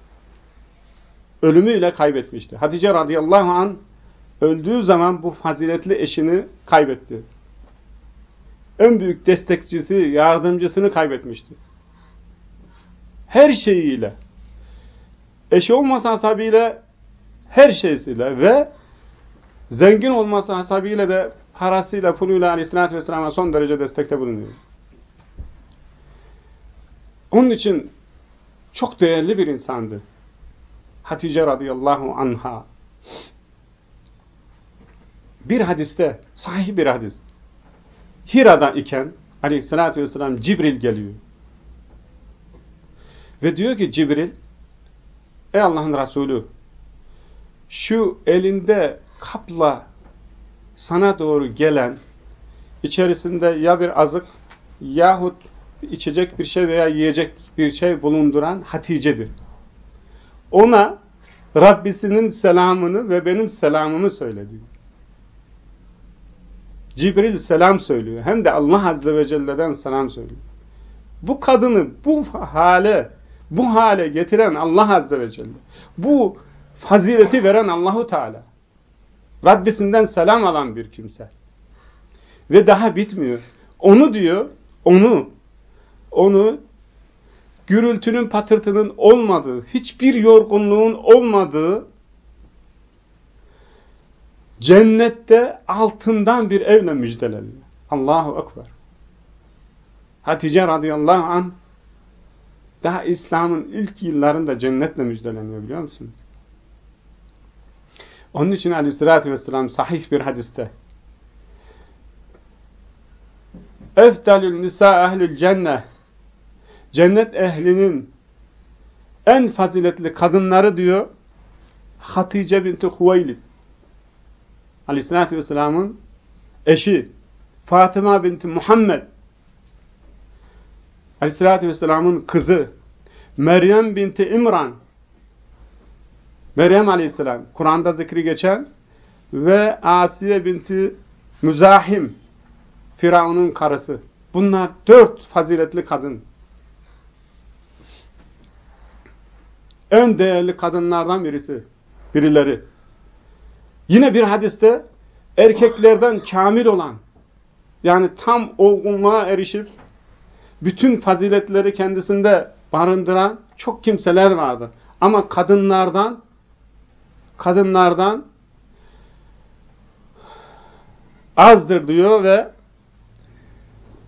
ölümüyle kaybetmişti. Hatice radıyallahu an öldüğü zaman bu faziletli eşini kaybetti. En büyük destekçisi, yardımcısını kaybetmişti. Her şeyiyle eşi olmasa hasabıyla her şeysiyle ve zengin olmasa hasabıyla de parasıyla, puluyla aleyhissalatü vesselam'a son derece destekte bulunuyor. Onun için çok değerli bir insandı. Hatice radıyallahu anha. Bir hadiste, sahih bir hadis. Hira'da iken aleyhissalatü vesselam Cibril geliyor. Ve diyor ki Cibril, Ey Allah'ın Resulü şu elinde kapla sana doğru gelen içerisinde ya bir azık yahut içecek bir şey veya yiyecek bir şey bulunduran Hatice'dir. Ona Rabbisinin selamını ve benim selamımı söyledi. Cibril selam söylüyor. Hem de Allah Azze ve Celle'den selam söylüyor. Bu kadını bu hale bu hale getiren Allah Azze ve Celle. Bu fazileti veren Allahu Teala. Rabbisinden selam alan bir kimse. Ve daha bitmiyor. Onu diyor, onu, onu gürültünün, patırtının olmadığı, hiçbir yorgunluğun olmadığı cennette altından bir evle müjdeleniyor. Allahu Ekber. Hatice radıyallahu anh daha İslam'ın ilk yıllarında cennetle müjdeleniyor biliyor musunuz? Onun için aleyhissalatü vesselam sahih bir hadiste Eftalül nisa ehlül cenne Cennet ehlinin en faziletli kadınları diyor Hatice binti Huveylid. Aleyhissalatü vesselamın eşi Fatıma binti Muhammed. Aleyhissalatü vesselamın kızı Meryem binti İmran Meryem aleyhisselam Kur'an'da zikri geçen ve Asiye binti Müzahim Firavun'un karısı. Bunlar dört faziletli kadın. En değerli kadınlardan birisi. Birileri. Yine bir hadiste erkeklerden kamil olan yani tam olgunluğa erişip bütün faziletleri kendisinde barındıran çok kimseler vardır. Ama kadınlardan kadınlardan azdır diyor ve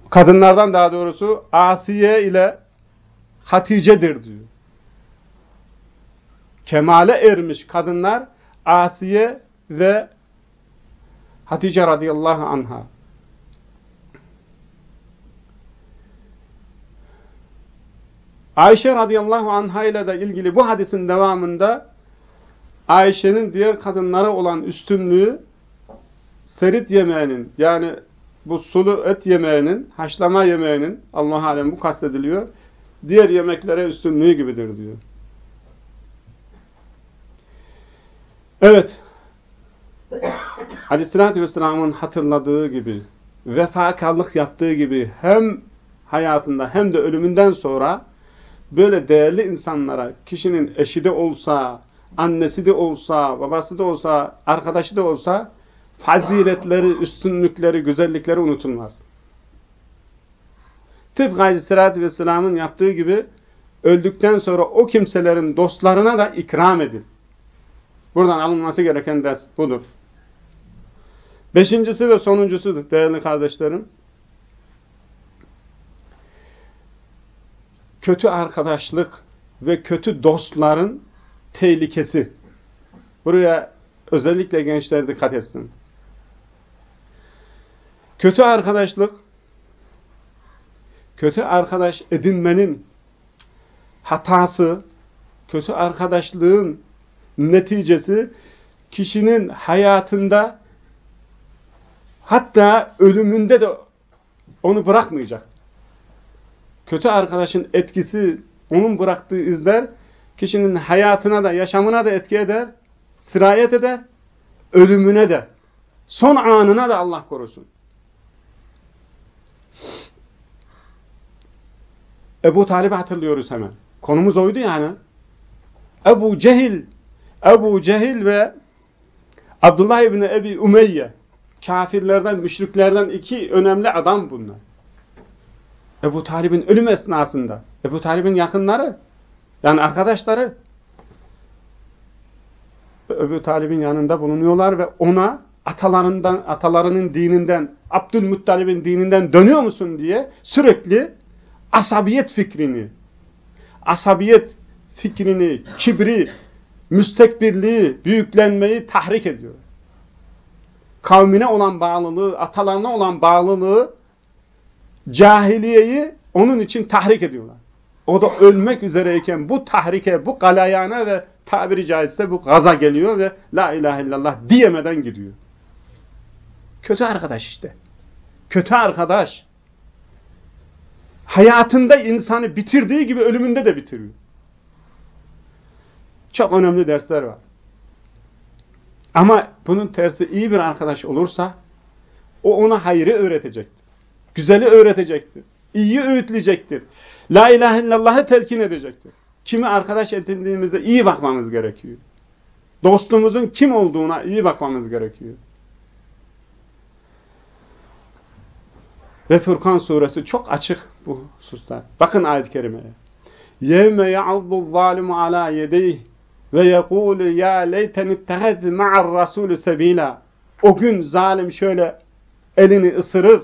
kadınlardan daha doğrusu Asiye ile Hatice'dir diyor. Kemale ermiş kadınlar Asiye ve Hatice radıyallahu anha. Ayşe radıyallahu anha ile de ilgili bu hadisin devamında Ayşe'nin diğer kadınlara olan üstünlüğü serit yemeğinin yani bu sulu et yemeğinin, haşlama yemeğinin Allah alem bu kastediliyor. Diğer yemeklere üstünlüğü gibidir diyor. Evet. Aleyhisselatü Vesselam'ın hatırladığı gibi, vefakarlık yaptığı gibi hem hayatında hem de ölümünden sonra böyle değerli insanlara, kişinin eşi de olsa, annesi de olsa, babası da olsa, arkadaşı da olsa, faziletleri, üstünlükleri, güzellikleri unutulmaz. tıpkı Aleyhisselatü Vesselam'ın yaptığı gibi öldükten sonra o kimselerin dostlarına da ikram edil. Buradan alınması gereken ders budur. Beşincisi ve sonuncusu değerli kardeşlerim. Kötü arkadaşlık ve kötü dostların tehlikesi. Buraya özellikle gençler dikkat etsin. Kötü arkadaşlık, kötü arkadaş edinmenin hatası, kötü arkadaşlığın neticesi kişinin hayatında hatta ölümünde de onu bırakmayacaktır. Kötü arkadaşın etkisi, onun bıraktığı izler kişinin hayatına da, yaşamına da etki eder, sirayet eder, ölümüne de, son anına da Allah korusun. Ebu Talib'i hatırlıyoruz hemen. Konumuz oydu yani. Ebu Cehil, Ebu Cehil ve Abdullah İbni Ebi Umeyye kafirlerden, müşriklerden iki önemli adam bunlar. Ebu Talib'in ölüm esnasında, Ebu Talib'in yakınları, yani arkadaşları Ebu Talib'in yanında bulunuyorlar ve ona atalarından, atalarının dininden, Abdülmuttalib'in dininden dönüyor musun diye sürekli asabiyet fikrini, asabiyet fikrini, kibri, müstekbirliği, büyüklenmeyi tahrik ediyor. Kavmine olan bağlılığı, atalarına olan bağlılığı, cahiliyeyi onun için tahrik ediyorlar. O da ölmek üzereyken bu tahrike, bu galayana ve tabiri caizse bu gaza geliyor ve la ilahe illallah diyemeden gidiyor. Kötü arkadaş işte. Kötü arkadaş. Hayatında insanı bitirdiği gibi ölümünde de bitiriyor. Çok önemli dersler var. Ama bunun tersi iyi bir arkadaş olursa o ona hayrı öğretecektir. Güzeli öğretecektir. İyiyi öğütleyecektir. La ilahe illallah'ı telkin edecektir. Kimi arkadaş edindiğimizde iyi bakmamız gerekiyor. Dostumuzun kim olduğuna iyi bakmamız gerekiyor. Ve Furkan suresi çok açık bu hususta. Bakın ayet-i kerimeye. يَوْمَ يَعَضُّ الظَّالِمُ عَلَى يَدَيْهِ ve yekulu ya leyten ittehaz ma'ar rasul sebila. O gün zalim şöyle elini ısırır,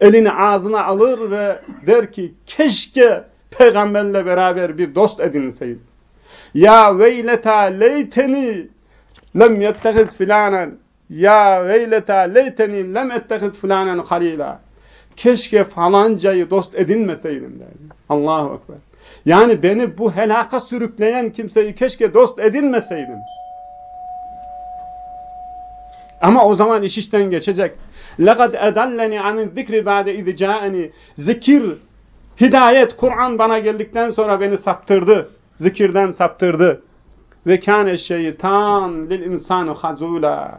elini ağzına alır ve der ki keşke peygamberle beraber bir dost edinseydim. Ya veyleta leyteni lem yettehiz filanen ya veyleta leyteni lem ettehiz filanen halila. Keşke falancayı dost edinmeseydim derdi. Allahu Ekber. Yani beni bu helaka sürükleyen kimseyi keşke dost edinmeseydim. Ama o zaman iş işten geçecek. لَقَدْ اَدَلَّنِ عَنِ الذِّكْرِ بَعْدَ اِذْ جَاءَنِ Zikir, hidayet, Kur'an bana geldikten sonra beni saptırdı. Zikirden saptırdı. Ve kâne şeytan lil insanu hazula.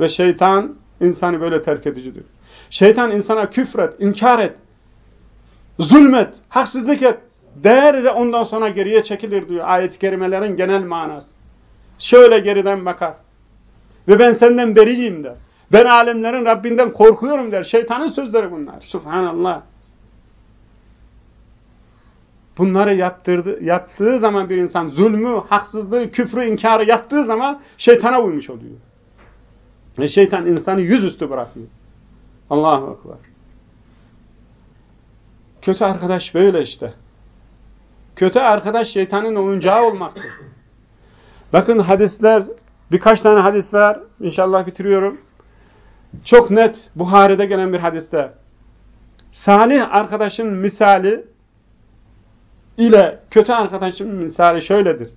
Ve şeytan insanı böyle terk edicidir. Şeytan insana küfret, inkar et, zulmet, haksızlık et, der ve ondan sonra geriye çekilir diyor ayet-i kerimelerin genel manası. Şöyle geriden bakar. Ve ben senden beriyim der. Ben alemlerin Rabbinden korkuyorum der. Şeytanın sözleri bunlar. Subhanallah. Bunları yaptırdı, yaptığı zaman bir insan zulmü, haksızlığı, küfrü, inkarı yaptığı zaman şeytana uymuş oluyor. Ve şeytan insanı yüzüstü bırakıyor. Allahu Ekber. Kötü arkadaş böyle işte. Kötü arkadaş şeytanın oyuncağı olmaktır. Bakın hadisler, birkaç tane hadis var. İnşallah bitiriyorum. Çok net Buhari'de gelen bir hadiste. Salih arkadaşın misali ile kötü arkadaşın misali şöyledir.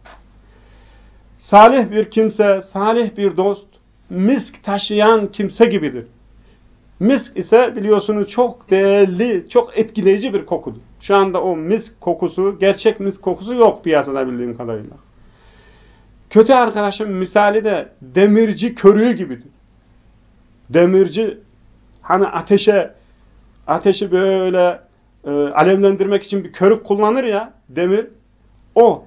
Salih bir kimse, salih bir dost, misk taşıyan kimse gibidir. Misk ise biliyorsunuz çok değerli, çok etkileyici bir kokudur. Şu anda o misk kokusu, gerçek misk kokusu yok piyasada bildiğim kadarıyla. Kötü arkadaşım misali de demirci körüğü gibidir. Demirci hani ateşe ateşi böyle e, alevlendirmek için bir körük kullanır ya demir o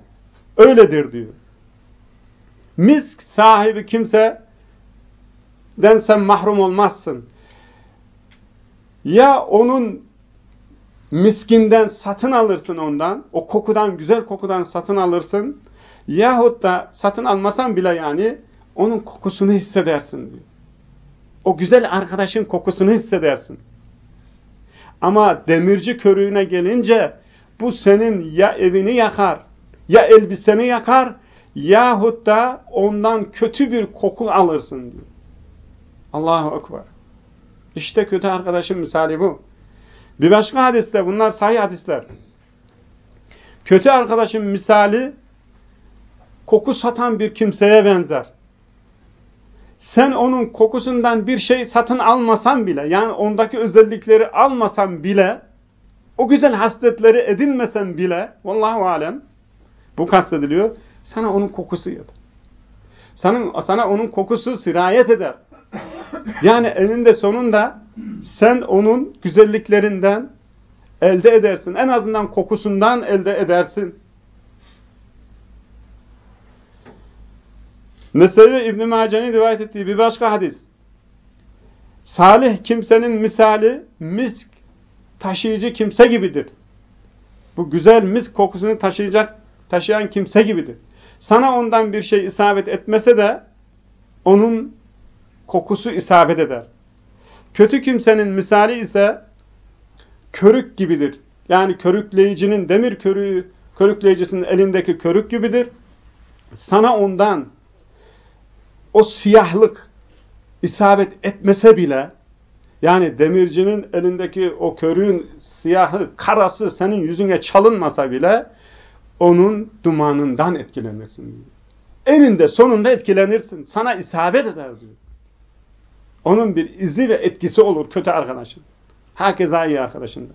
öyledir diyor. Misk sahibi kimse den sen mahrum olmazsın. Ya onun miskinden satın alırsın ondan. O kokudan, güzel kokudan satın alırsın. Yahut da satın almasan bile yani onun kokusunu hissedersin diyor. O güzel arkadaşın kokusunu hissedersin. Ama demirci körüğüne gelince bu senin ya evini yakar, ya elbiseni yakar, yahut da ondan kötü bir koku alırsın diyor. Allahu Ekber. İşte kötü arkadaşın misali bu. Bir başka hadiste, bunlar sahih hadisler. Kötü arkadaşın misali koku satan bir kimseye benzer. Sen onun kokusundan bir şey satın almasan bile, yani ondaki özellikleri almasan bile, o güzel hasletleri edinmesen bile, vallahu alem, bu kastediliyor, sana onun kokusu yeter. Sana, sana onun kokusu sirayet eder. Yani eninde sonunda sen onun güzelliklerinden elde edersin. En azından kokusundan elde edersin. Nesevi İbn-i Mace'nin rivayet ettiği bir başka hadis. Salih kimsenin misali misk taşıyıcı kimse gibidir. Bu güzel misk kokusunu taşıyacak, taşıyan kimse gibidir. Sana ondan bir şey isabet etmese de onun kokusu isabet eder. Kötü kimsenin misali ise körük gibidir. Yani körükleyicinin, demir körüğü, körükleyicisinin elindeki körük gibidir. Sana ondan o siyahlık isabet etmese bile yani demircinin elindeki o körüğün siyahı, karası senin yüzüne çalınmasa bile onun dumanından etkilenirsin diyor. Eninde sonunda etkilenirsin. Sana isabet eder diyor. Onun bir izi ve etkisi olur kötü arkadaşın. Herkese iyi arkadaşında.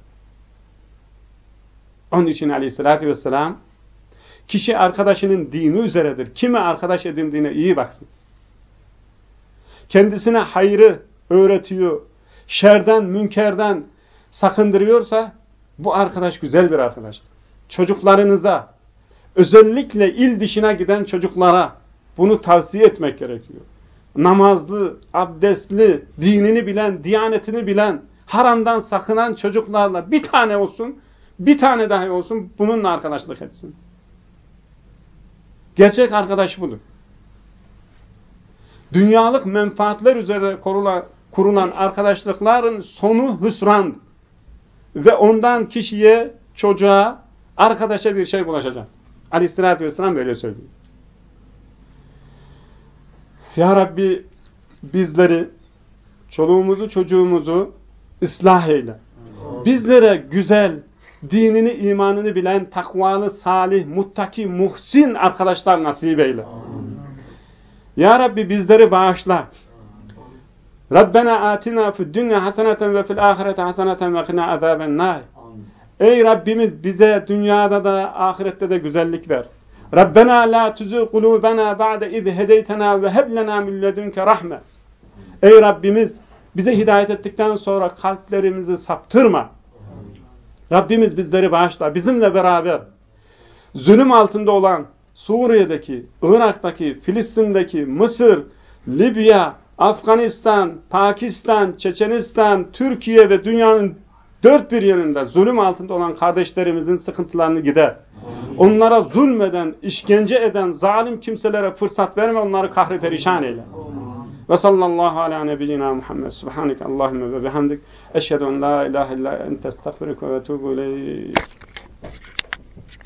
Onun için aleyhissalatü vesselam kişi arkadaşının dini üzeredir. Kime arkadaş edindiğine iyi baksın. Kendisine hayrı öğretiyor, şerden, münkerden sakındırıyorsa bu arkadaş güzel bir arkadaştır. Çocuklarınıza, özellikle il dışına giden çocuklara bunu tavsiye etmek gerekiyor namazlı, abdestli, dinini bilen, diyanetini bilen, haramdan sakınan çocuklarla bir tane olsun, bir tane dahi olsun bununla arkadaşlık etsin. Gerçek arkadaş budur. Dünyalık menfaatler üzerine kurulan, kurulan arkadaşlıkların sonu hüsran ve ondan kişiye, çocuğa, arkadaşa bir şey bulaşacak. Aleyhissalatü vesselam böyle söylüyor. Ya Rabbi bizleri, çoluğumuzu, çocuğumuzu ıslah eyle. Bizlere güzel, dinini, imanını bilen, takvalı, salih, muttaki, muhsin arkadaşlar nasip eyle. Ya Rabbi bizleri bağışla. Rabbena atina fid dünya haseneten ve fil ahirete haseneten ve qina azaben nar. Ey Rabbimiz bize dünyada da ahirette de güzellik ver. Rabbena la tuzigh kulubana ba'de iz hedeytena ve heb lena min ledunke rahme. Ey Rabbimiz bize hidayet ettikten sonra kalplerimizi saptırma. Rabbimiz bizleri bağışla. Bizimle beraber zulüm altında olan Suriye'deki, Irak'taki, Filistin'deki, Mısır, Libya, Afganistan, Pakistan, Çeçenistan, Türkiye ve dünyanın dört bir yanında zulüm altında olan kardeşlerimizin sıkıntılarını gider. Onlara zulmeden, işkence eden, zalim kimselere fırsat verme, onları kahri perişan eyle. Ve sallallahu ala nebiyyina Muhammed. Subhaneke Allahümme ve bihamdik. Eşhedü en la ilahe illa ente estağfiruke ve etubu ileyk.